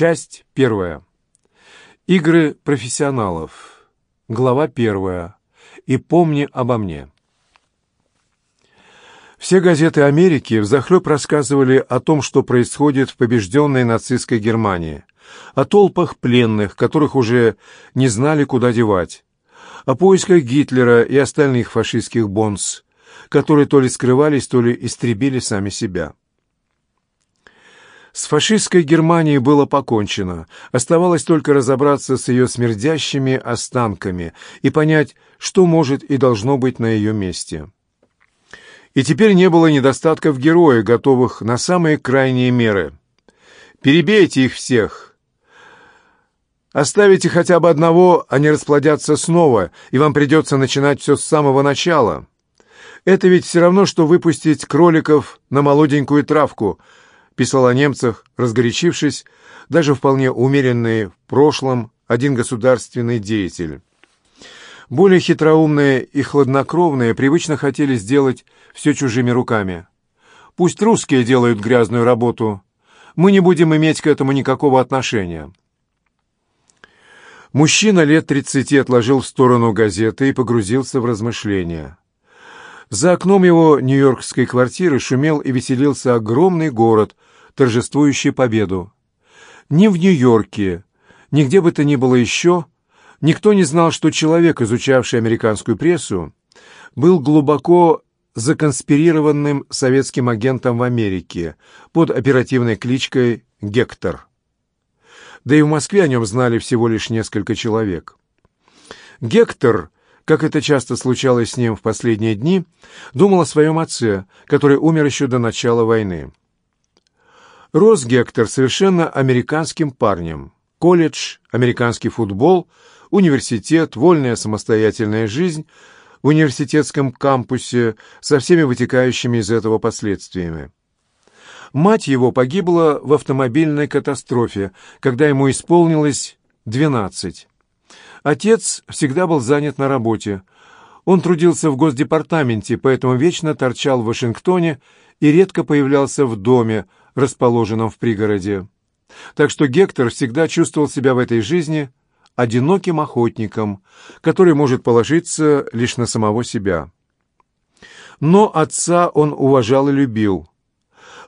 Часть первая. Игры профессионалов. Глава первая. И помни обо мне. Все газеты Америки взахлеб рассказывали о том, что происходит в побежденной нацистской Германии, о толпах пленных, которых уже не знали, куда девать, о поисках Гитлера и остальных фашистских бонс, которые то ли скрывались, то ли истребили сами себя. С фашистской Германией было покончено. Оставалось только разобраться с ее смердящими останками и понять, что может и должно быть на ее месте. И теперь не было недостатков в героя, готовых на самые крайние меры. «Перебейте их всех!» «Оставите хотя бы одного, они расплодятся снова, и вам придется начинать все с самого начала. Это ведь все равно, что выпустить кроликов на молоденькую травку», писал о немцах, разгорячившись, даже вполне умеренный в прошлом один государственный деятель. Более хитроумные и хладнокровные привычно хотели сделать все чужими руками. Пусть русские делают грязную работу, мы не будем иметь к этому никакого отношения. Мужчина лет тридцати отложил в сторону газеты и погрузился в размышления. За окном его нью-йоркской квартиры шумел и веселился огромный город – торжествующей победу. Ни в Нью-Йорке, ни где бы то ни было еще, никто не знал, что человек, изучавший американскую прессу, был глубоко законспирированным советским агентом в Америке под оперативной кличкой «Гектор». Да и в Москве о нем знали всего лишь несколько человек. Гектор, как это часто случалось с ним в последние дни, думал о своем отце, который умер еще до начала войны. Рос Гектор совершенно американским парнем. Колледж, американский футбол, университет, вольная самостоятельная жизнь в университетском кампусе со всеми вытекающими из этого последствиями. Мать его погибла в автомобильной катастрофе, когда ему исполнилось 12. Отец всегда был занят на работе. Он трудился в Госдепартаменте, поэтому вечно торчал в Вашингтоне и редко появлялся в доме, расположенном в пригороде. Так что Гектор всегда чувствовал себя в этой жизни одиноким охотником, который может положиться лишь на самого себя. Но отца он уважал и любил.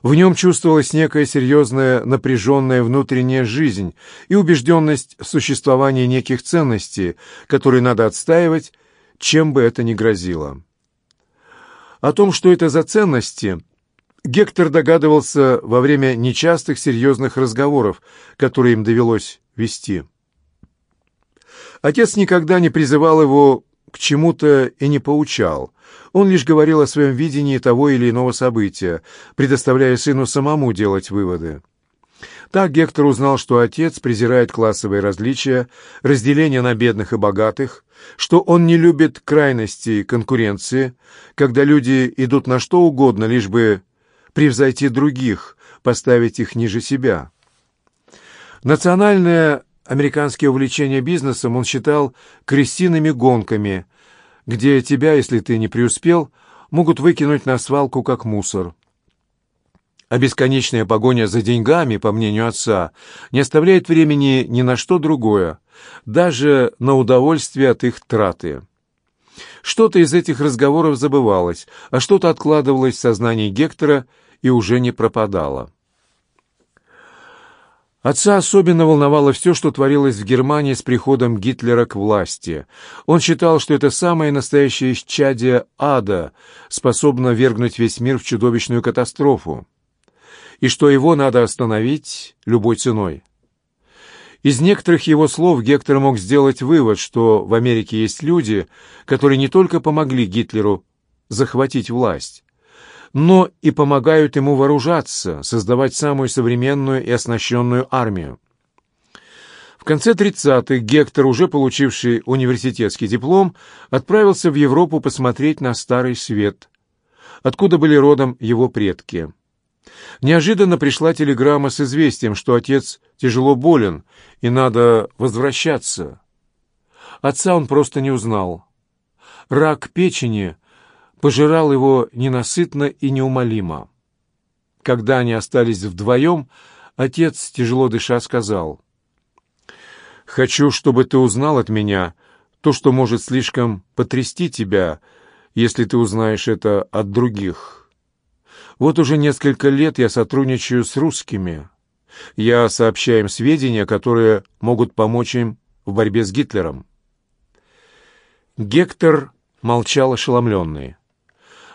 В нем чувствовалась некая серьезная напряженная внутренняя жизнь и убежденность в существовании неких ценностей, которые надо отстаивать, чем бы это ни грозило. О том, что это за ценности – Гектор догадывался во время нечастых серьезных разговоров, которые им довелось вести. Отец никогда не призывал его к чему-то и не поучал. Он лишь говорил о своем видении того или иного события, предоставляя сыну самому делать выводы. Так Гектор узнал, что отец презирает классовые различия, разделение на бедных и богатых, что он не любит крайности конкуренции, когда люди идут на что угодно, лишь бы превзойти других, поставить их ниже себя. Национальное американское увлечение бизнесом он считал крестиными гонками, где тебя, если ты не преуспел, могут выкинуть на свалку как мусор. А бесконечная погоня за деньгами, по мнению отца, не оставляет времени ни на что другое, даже на удовольствие от их траты. Что-то из этих разговоров забывалось, а что-то откладывалось в сознании Гектора и уже не пропадало. Отца особенно волновало все, что творилось в Германии с приходом Гитлера к власти. Он считал, что это самое настоящее исчадие ада, способно вергнуть весь мир в чудовищную катастрофу, и что его надо остановить любой ценой. Из некоторых его слов Гектор мог сделать вывод, что в Америке есть люди, которые не только помогли Гитлеру захватить власть, но и помогают ему вооружаться, создавать самую современную и оснащенную армию. В конце 30-х Гектор, уже получивший университетский диплом, отправился в Европу посмотреть на Старый Свет, откуда были родом его предки. Неожиданно пришла телеграмма с известием, что отец тяжело болен и надо возвращаться. Отца он просто не узнал. Рак печени пожирал его ненасытно и неумолимо. Когда они остались вдвоем, отец, тяжело дыша, сказал, «Хочу, чтобы ты узнал от меня то, что может слишком потрясти тебя, если ты узнаешь это от других». Вот уже несколько лет я сотрудничаю с русскими. Я сообщаю им сведения, которые могут помочь им в борьбе с Гитлером. Гектор молчал ошеломленный.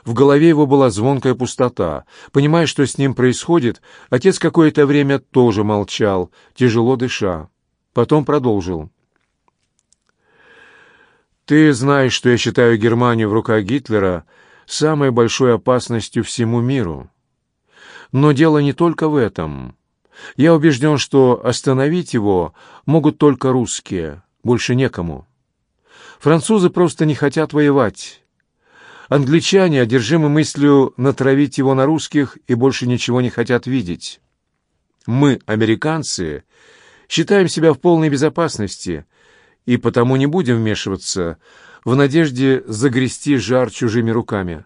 В голове его была звонкая пустота. Понимая, что с ним происходит, отец какое-то время тоже молчал, тяжело дыша. Потом продолжил. «Ты знаешь, что я считаю Германию в руках Гитлера самой большой опасностью всему миру. Но дело не только в этом. Я убежден, что остановить его могут только русские, больше некому. Французы просто не хотят воевать. Англичане одержимы мыслью натравить его на русских и больше ничего не хотят видеть. Мы, американцы, считаем себя в полной безопасности и потому не будем вмешиваться, в надежде загрести жар чужими руками.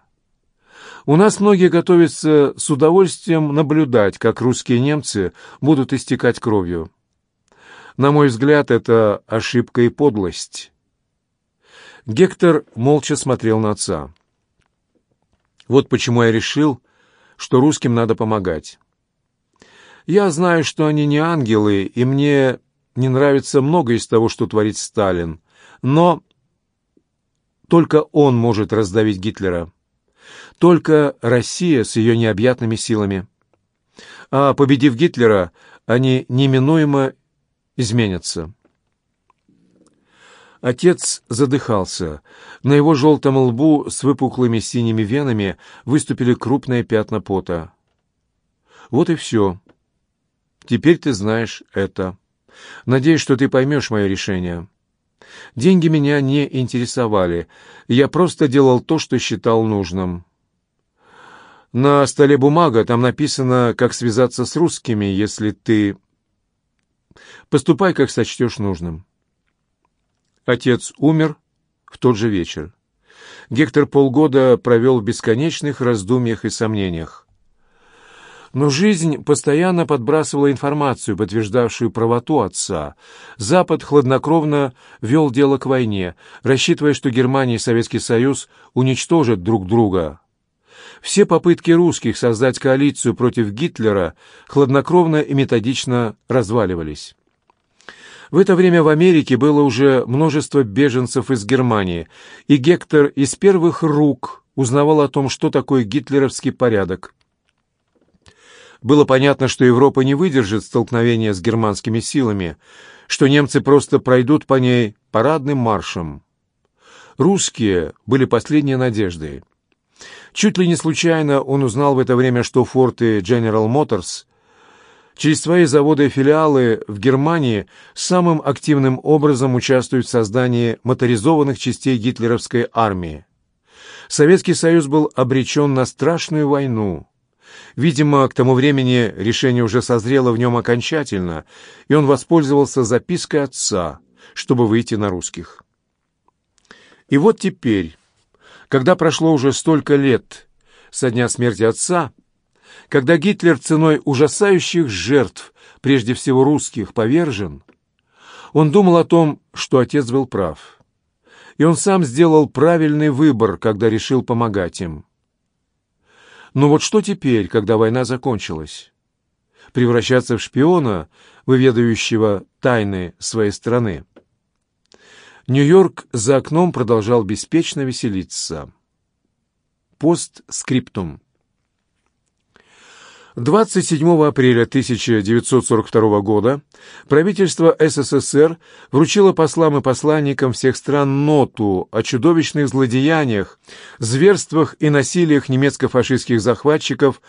У нас многие готовятся с удовольствием наблюдать, как русские немцы будут истекать кровью. На мой взгляд, это ошибка и подлость. Гектор молча смотрел на отца. Вот почему я решил, что русским надо помогать. Я знаю, что они не ангелы, и мне не нравится многое из того, что творит Сталин, но только он может раздавить Гитлера. Только Россия с ее необъятными силами. А победив Гитлера, они неминуемо изменятся. Отец задыхался. На его желтом лбу с выпуклыми синими венами выступили крупные пятна пота. «Вот и все. Теперь ты знаешь это. Надеюсь, что ты поймешь мое решение». Деньги меня не интересовали. Я просто делал то, что считал нужным. На столе бумага, там написано, как связаться с русскими, если ты... Поступай, как сочтешь нужным. Отец умер в тот же вечер. Гектор полгода провел в бесконечных раздумьях и сомнениях. Но жизнь постоянно подбрасывала информацию, подтверждавшую правоту отца. Запад хладнокровно вел дело к войне, рассчитывая, что Германия и Советский Союз уничтожат друг друга. Все попытки русских создать коалицию против Гитлера хладнокровно и методично разваливались. В это время в Америке было уже множество беженцев из Германии, и Гектор из первых рук узнавал о том, что такое гитлеровский порядок – было понятно, что Европа не выдержит столкновения с германскими силами, что немцы просто пройдут по ней парадным маршем. Русские были последней надеждой. Чуть ли не случайно он узнал в это время, что форты General Motors через свои заводы и филиалы в Германии самым активным образом участвуют в создании моторизованных частей гитлеровской армии. Советский Союз был обречен на страшную войну – Видимо, к тому времени решение уже созрело в нем окончательно, и он воспользовался запиской отца, чтобы выйти на русских. И вот теперь, когда прошло уже столько лет со дня смерти отца, когда Гитлер ценой ужасающих жертв, прежде всего русских, повержен, он думал о том, что отец был прав. И он сам сделал правильный выбор, когда решил помогать им. Но вот что теперь, когда война закончилась? Превращаться в шпиона, выведающего тайны своей страны? Нью-Йорк за окном продолжал беспечно веселиться. Постскриптум. 27 апреля 1942 года правительство СССР вручило послам и посланникам всех стран ноту о чудовищных злодеяниях, зверствах и насилиях немецко-фашистских захватчиков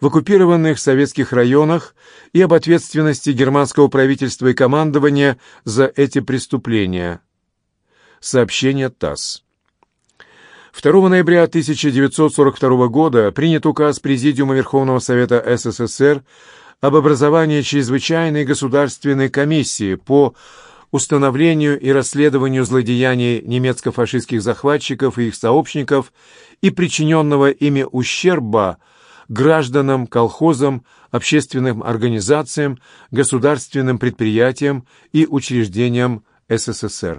в оккупированных советских районах и об ответственности германского правительства и командования за эти преступления. Сообщение ТАСС. 2 ноября 1942 года принят указ Президиума Верховного Совета СССР об образовании Чрезвычайной государственной комиссии по установлению и расследованию злодеяний немецко-фашистских захватчиков и их сообщников и причиненного ими ущерба гражданам, колхозам, общественным организациям, государственным предприятиям и учреждениям СССР.